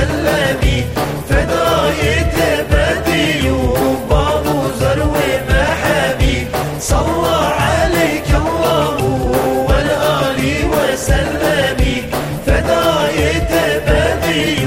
سلمي فداية بدي وبابو زروي محبي صلى عليك الله والآل وسلمي فداية بدي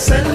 send